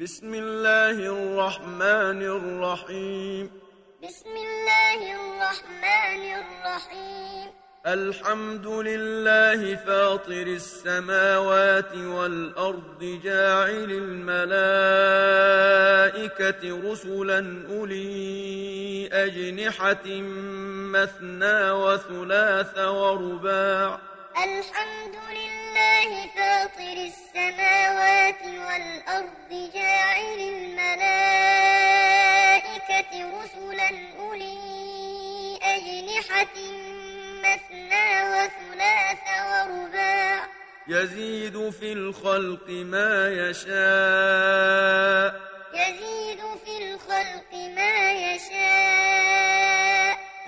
بسم الله الرحمن الرحيم. بسم الله الرحمن الرحيم. الحمد لله فاطر السماوات والأرض جاعل الملائكة رسلا أولي أجنحة مثنى وثلاث ورباع. الحمد لله فاطر السماوات والأرض جاعل الملائكة رسلا أولي أجنحة مثنى وثلاث ورباع يزيد في الخلق ما يشاء يزيد في الخلق ما يشاء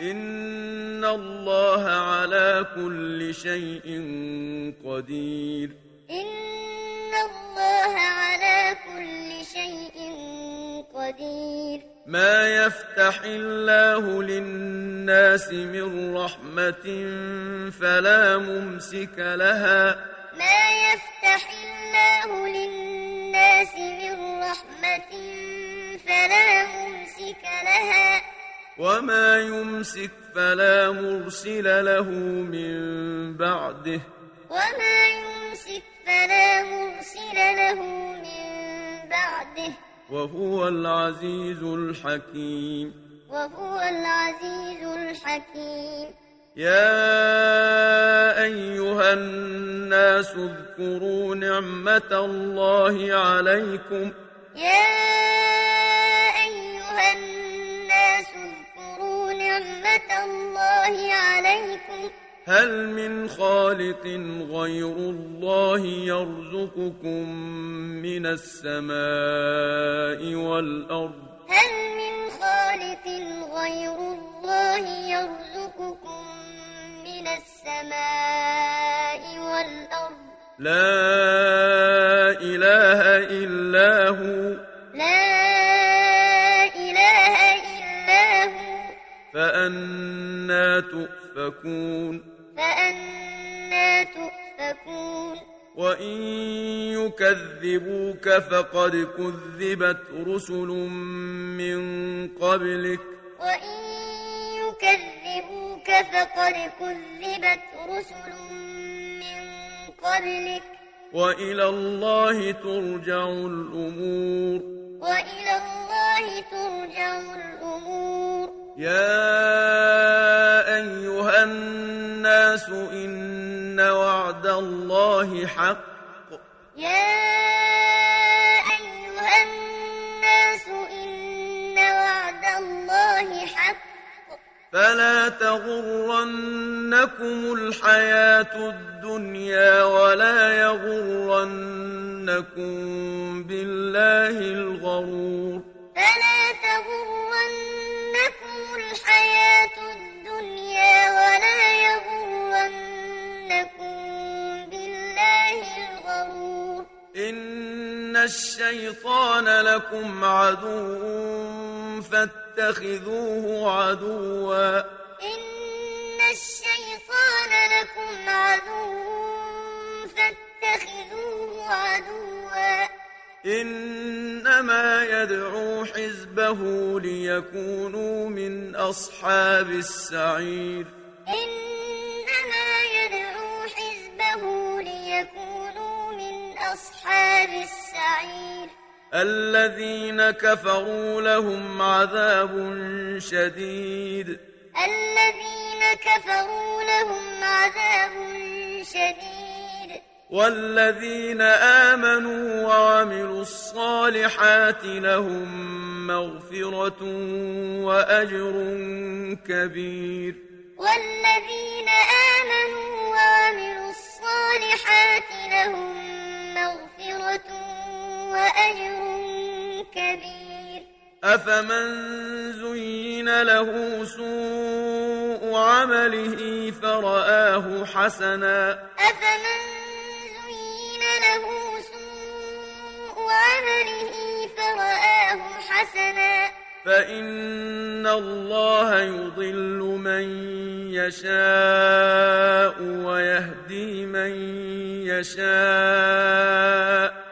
إن الله على كل شيء قدير إن الله على كل شيء قدير ما يفتح الله للناس من رحمة فلا ممسك لها ما يفتح الله للناس من رحمة فلا ممسك لها وما يمسك فلا مرسل له من بعده وما يمسك فلا مرسل له من بعده وهو العزيز الحكيم وهو العزيز الحكيم يا أيها الناس اذكروا نعمة الله عليكم يا أيها الناس نعمة الله عليكم. هل من خالق غير الله يرزقكم من السماء والأرض؟ هل من خالق غير الله يرزقكم من السماء والأرض؟ لا إله إلا هو. فأنا تؤفكون. فأنا تؤفكون. وإن يكذبوك فقد كذبت رسل من قبلك. وإن يكذبوك فقد كذبت رسل من قبلك. وإلى الله ترجع الأمور. وإلى الله ترجع الأمور. يا أيها الناس إن وعد الله حق. يا أيها الناس إن وعد الله حق. فلا تغرنكم الحياة الدنيا ولا يغرنكم بالله الغرور. فلا إن الشيطان لكم عدو فاتخذوه عدوا. إن الشيطان لكم عدو فاتخذوه عدوا. إنما يدعو حزبه ليكونوا من أصحاب السعير. إنما يدعو حزبه ليكونوا أصحاب السعير. الذين كفروا لهم عذاب شديد. الذين كفروا لهم عذاب شديد. والذين آمنوا وعملوا الصالحات لهم مغفرة وأجر كبير. والذين آمنوا وعملوا الصالحات لهم وأجر كبير أفمن زين له سوء عمله فرآه حسنا أفمن زين له سوء عمله فرآه حسنا فإن الله يضل من يشاء ويهدي من يشاء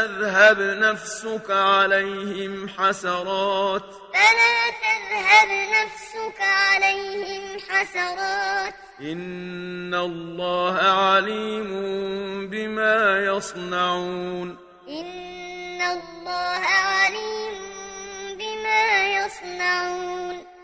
تذهب نفسك عليهم حسرات. فلا تذهب نفسك عليهم حسرات. إن الله عليم بما يصنعون. إن الله عليم بما يصنعون.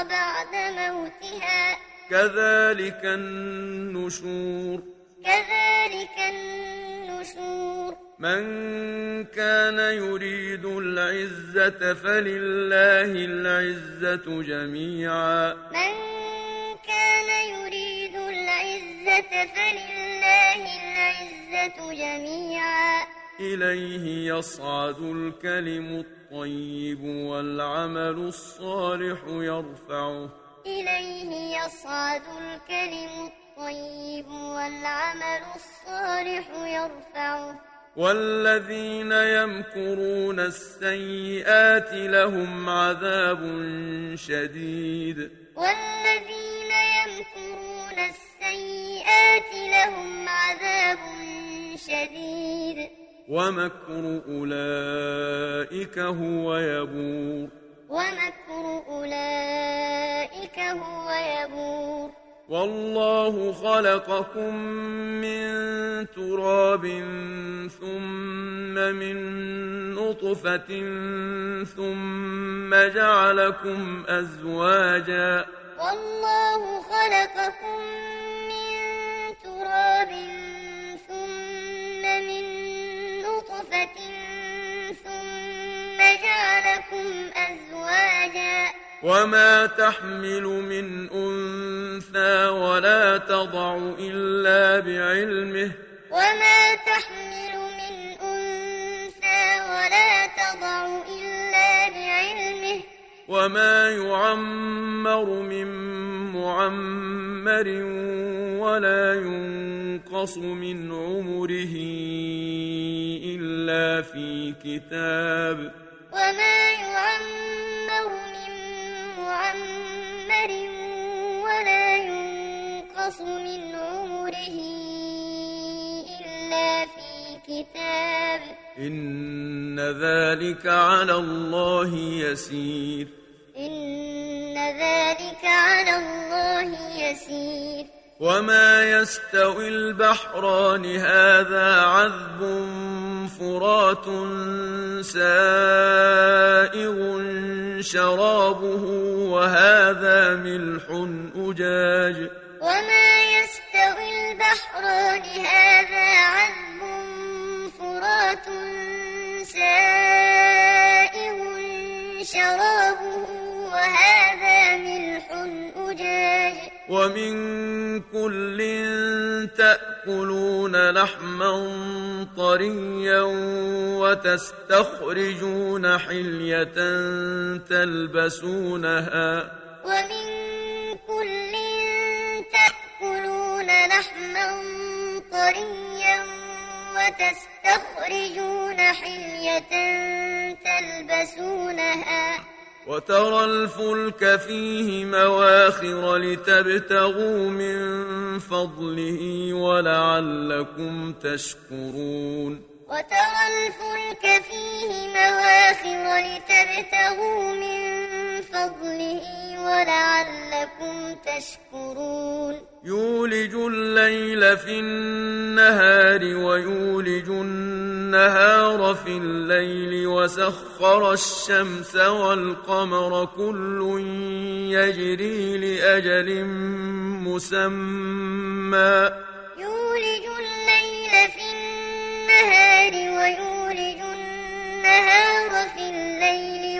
الأرض بعد موتها. كذلك النشور. كذلك النشور. من كان يريد العزة فلله العزة جميعا. من كان يريد العزة فلله العزة جميعا. إليه يصعد الكلم الطيب. والعمل الصالح يرفعه. إليه يصعد الكلم الطيب والعمل الصالح يرفعه. والذين يمكرون السيئات لهم عذاب شديد. والذين يمكرون السيئات لهم عذاب شديد. ومكر أولئك هو يبور. ومكر أولئك هو يبور. والله خلقكم من تراب ثم من نطفة ثم جعلكم أزواجا. والله خلقكم نطفة ثم جعلكم أزواجا. وما تحمل من أنثى ولا تضع إلا بعلمه. وما تحمل من أنثى ولا تضع إلا بعلمه. وما يعمر من معمر ولا ينقص من عمره. إلا في كتاب. وما يعمر من معمر ولا ينقص من عمره إلا في كتاب. إن ذلك على الله يسير. إن ذلك على الله يسير. وما يستوي البحران هذا عذب فرات سائغ شرابه وهذا ملح أجاج وما يستوي البحران هذا عذب فرات سائغ شرابه ومن كل تأكلون لحما طريا وتستخرجون حلية تلبسونها. ومن كل تأكلون لحما طريا وتستخرجون حلية تلبسونها. وترى الفلك فيه مواخر لتبتغوا من فضله ولعلكم تشكرون. وترى الفلك فيه مواخر لتبتغوا من فضله ولعلكم تشكرون. يولج الليل في النهار ويولج النهار في الليل وسخر الشمس والقمر كل يجري لأجل مسمى. يولج الليل في النهار ويولج النهار في الليل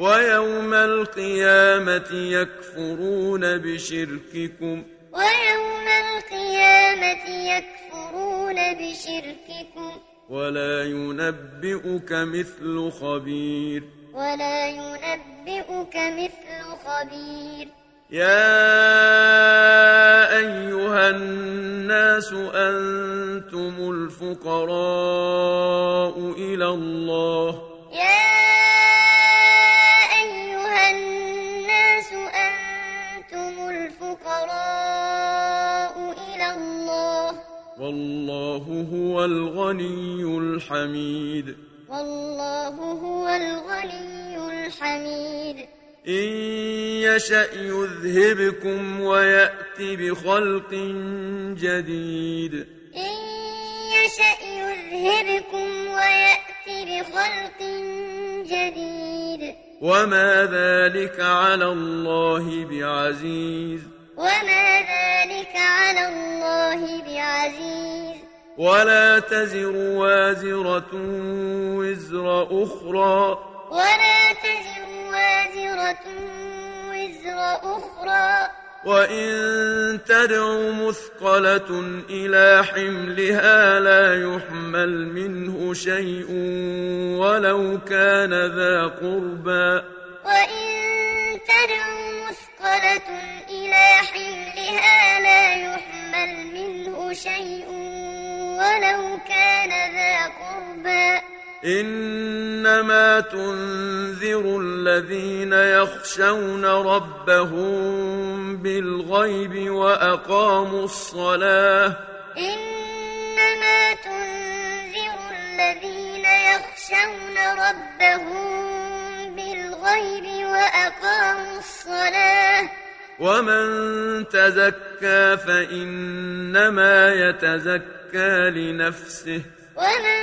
ويوم القيامة يكفرون بشرككم. ويوم القيامة يكفرون بشرككم. ولا ينبئك مثل خبير. ولا ينبئك مثل خبير. يا أيها الناس أنتم الفقراء إلى الله. يا والله هو الغني الحميد. والله هو الغني الحميد. إن يشأ يذهبكم ويأت بخلق جديد. إن يشأ يذهبكم ويأتي بخلق جديد. وما ذلك على الله بعزيز. وما ذلك على الله بعزيز. ولا تزر وازرة وزر أخرى. ولا تزر وازرة وزر أخرى. وإن تدع مثقلة إلى حملها لا يحمل منه شيء ولو كان ذا قربى. وإن تدع مثقلة حملها لا يحمل منه شيء ولو كان ذا قربى. إنما تنذر الذين يخشون ربهم بالغيب وأقاموا الصلاة. إنما تنذر الذين يخشون ربهم بالغيب وأقاموا الصلاة. ومن تزكى فإنما يتزكى لنفسه ومن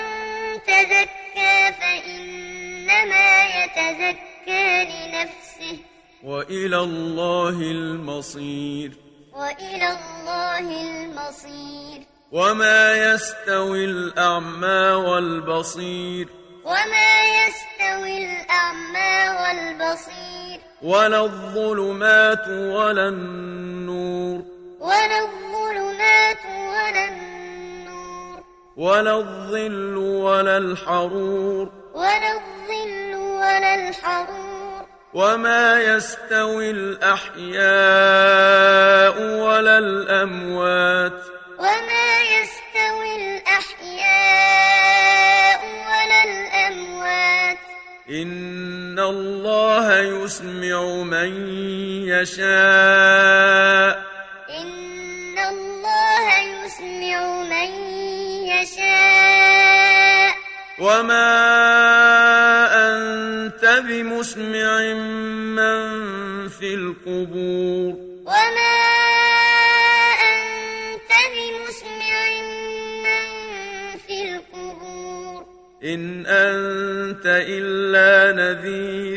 تزكى فإنما يتزكى لنفسه وإلى الله المصير وإلى الله المصير وما يستوي الأعمى والبصير وما يستوي الأعمى والبصير. ولا الظلمات ولا النور. ولا الظلمات ولا النور. ولا الظل ولا الحرور. ولا الظل ولا الحرور. وما يستوي الأحياء ولا الأموات. يسمع من يشاء. إن الله يسمع من يشاء. وما أنت بمسمع من في القبور. وما أنت بمسمع من في القبور. إن أنت إلا نذير.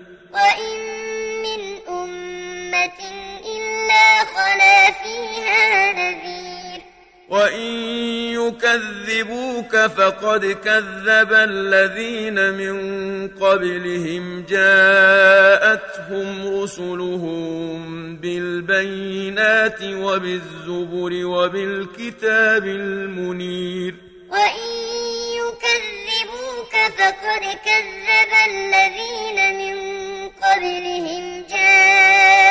وإن يكذبوك فقد كذب الذين من قبلهم جاءتهم رسلهم بالبينات وبالزبر وبالكتاب المنير وإن يكذبوك فقد كذب الذين من قبلهم جاءتهم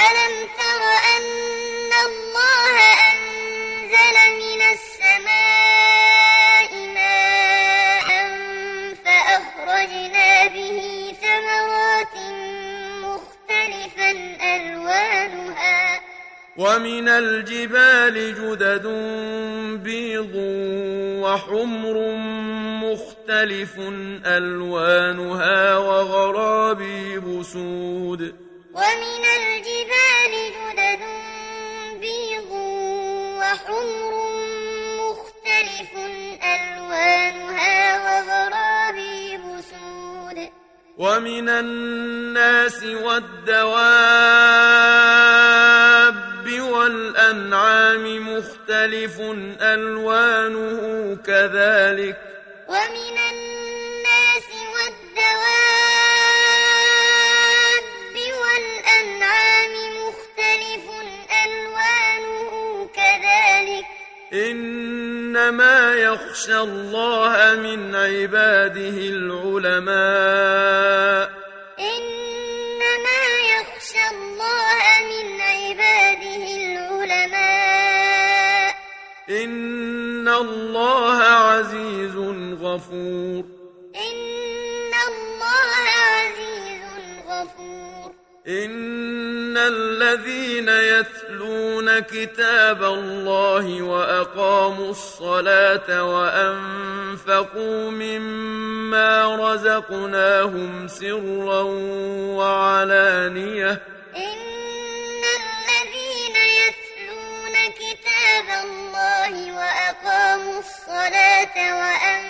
ألم تر أن الله أنزل من السماء ماء فأخرجنا به ثمرات مختلفا ألوانها ومن الجبال جدد بيض وحمر مختلف ألوانها وغرابيب سود ومن الجبال ألوانها وغرابيب سود ومن الناس والدواب والأنعام مختلف ألوانه كذلك. ومن الناس والدواب والأنعام مختلف ألوانه كذلك. إنما يخشى الله من عباده العلماء. إنما يخشى الله من عباده العلماء. إن الله عزيز غفور. إن الله عزيز غفور. إن الذين يتلون كتاب الله وأقاموا الصلاة وأنفقوا مما رزقناهم سرا وعلانية. إن الذين يتلون كتاب الله وأقاموا الصلاة وأنفقوا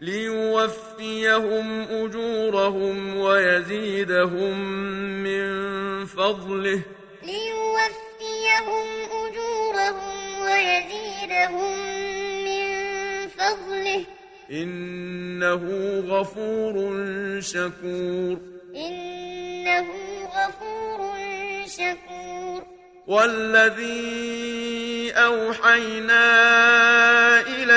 ليوفيهم أجورهم ويزيدهم من فضله. ليوفيهم أجورهم ويزيدهم من فضله. إنه غفور شكور. إنه غفور شكور. والذي أوحينا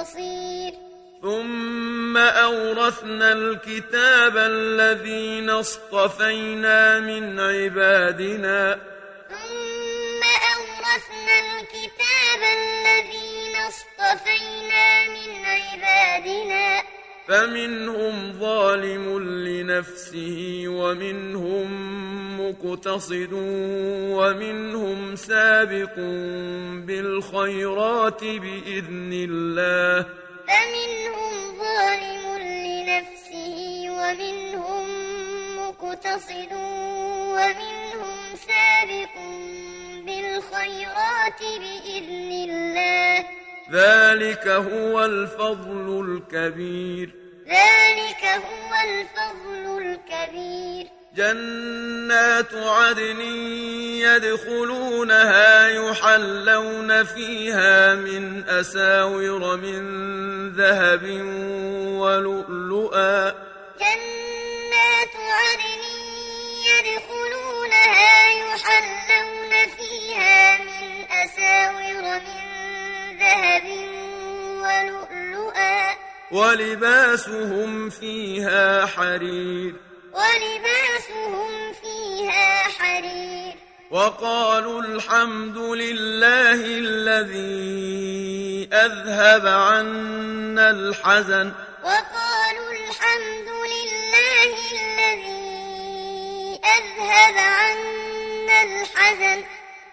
بصير. ثم أورثنا الكتاب الذين اصطفينا من عبادنا. ثم أورثنا الكتاب الذين اصطفينا من عبادنا. فمنهم ظالم لنفسه ومنهم مقتصد ومنهم سابق بالخيرات بإذن الله. فمنهم ظالم لنفسه ومنهم مقتصد ومنهم سابق بالخيرات بإذن الله. ذلك هو الفضل الكبير. ذلك هو الفضل الكبير. جنات عدن يدخلونها يحلون فيها من أساور من ذهب ولؤلؤا. جنات عدن يدخلونها يحلون فيها من أساور من ذهب ولؤلؤا. ولباسهم فيها حرير. ولباسهم فيها حرير. وقالوا الحمد لله الذي أذهب عنا الحزن. وقالوا الحمد لله الذي أذهب عنا الحزن.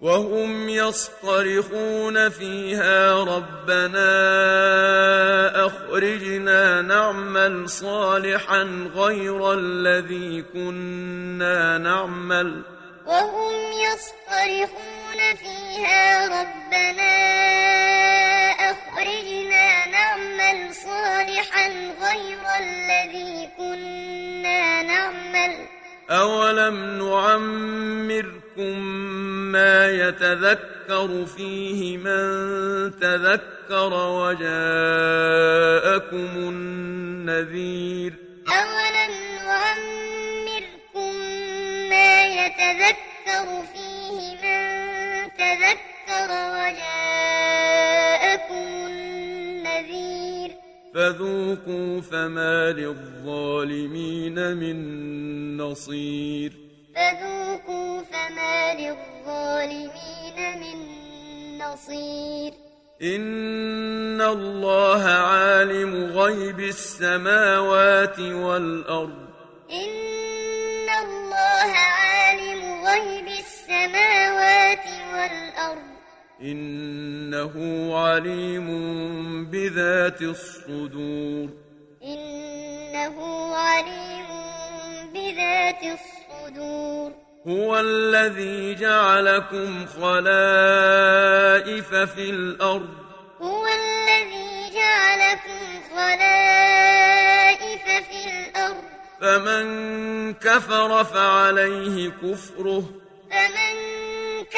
وهم يصطرخون فيها ربنا أخرجنا نعمل صالحا غير الذي كنا نعمل وهم يصطرخون فيها ربنا أخرجنا نعمل صالحا غير الذي كنا نعمل أولم نعمركم ما يتذكر فيه من تذكر وجاءكم النذير أولم نعمركم ما يتذكر فيه من تذكر فذوقوا فما للظالمين من نصير. فذوقوا فما للظالمين من نصير. إن الله عالم غيب السماوات والأرض. إنه عليم بذات الصدور. إنه عليم بذات الصدور. هو الذي جعلكم خلائف في الأرض. هو الذي جعلكم خلائف في الأرض. فمن كفر فعليه كفره.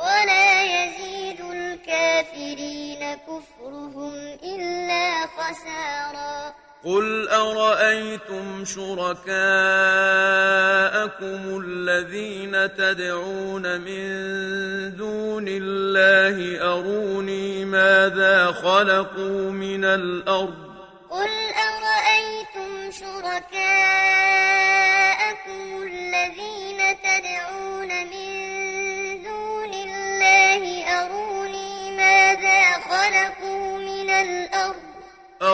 ولا يزيد الكافرين كفرهم إلا خسارا. قل أرأيتم شركاءكم الذين تدعون من دون الله أروني ماذا خلقوا من الأرض؟ قل أرأيتم شركاءكم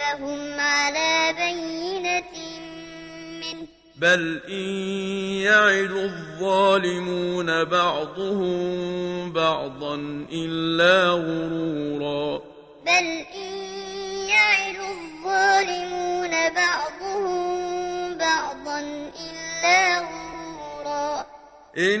فهم على بينة منه بل إن يعد الظالمون بعضهم بعضا إلا غرورا. بل إن يعد الظالمون بعضهم بعضا إلا غرورا. إن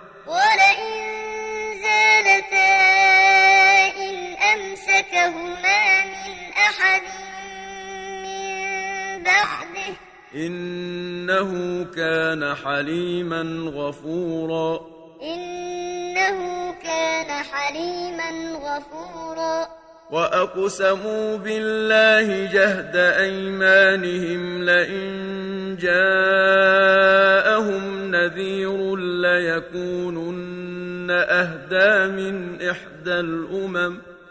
أمسكهما من أحد من بعده. إنه كان حليما غفورا. إنه كان حليما غفورا. وأقسموا بالله جهد أيمانهم لئن جاءهم نذير ليكونن أهدى من إحدى الأمم.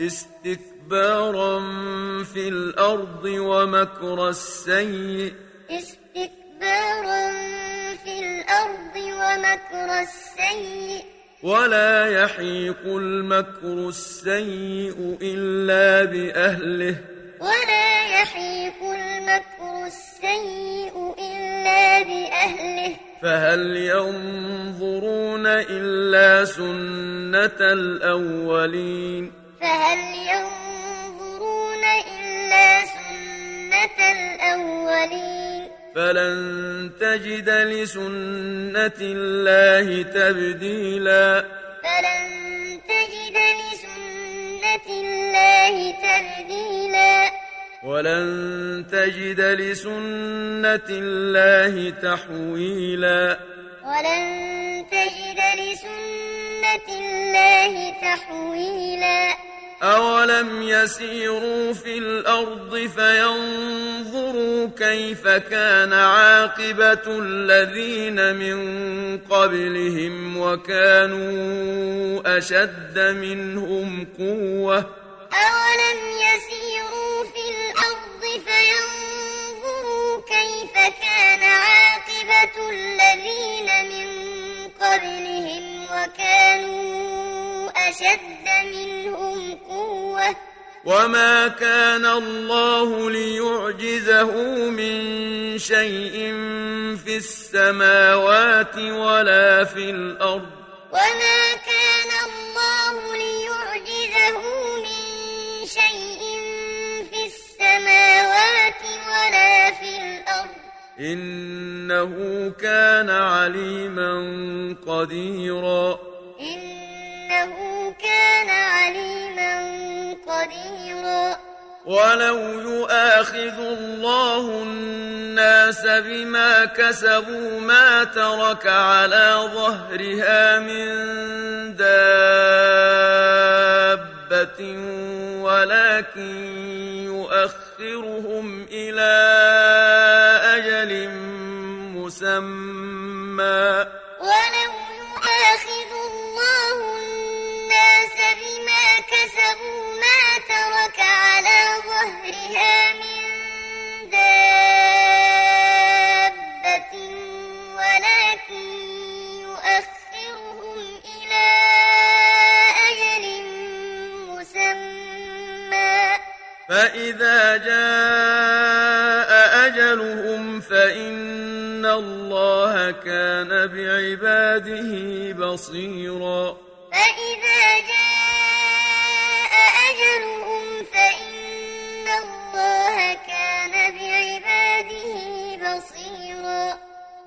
استكبارا في الأرض ومكر السيء. استكبارا في الأرض ومكر السيء. ولا يحيق المكر السيء إلا بأهله. ولا يحيق المكر السيء إلا بأهله. فهل ينظرون إلا سنة الأولين؟ فهل ينظرون إلا سنة الأولين؟ فلن تجد لسنة الله تبديلا. فلن تجد لسنة الله تبديلا. ولن تجد لسنة الله تحويلا. ولن تجد لسنة الله تحويلا. أولم يسيروا في الأرض فينظروا كيف كان عاقبة الذين من قبلهم وكانوا أشد منهم قوة. أولم يسيروا في الأرض فينظروا كيف كان عاقبة الذين من قبلهم وكانوا أشد منهم قوة. وما كان الله ليعجزه من شيء في السماوات ولا في الأرض. وما إنه كان عليما قديرا. إنه كان عليما قديرا. ولو يؤاخذ الله الناس بما كسبوا ما ترك على ظهرها من دابة ولكن كان بعباده بصيرا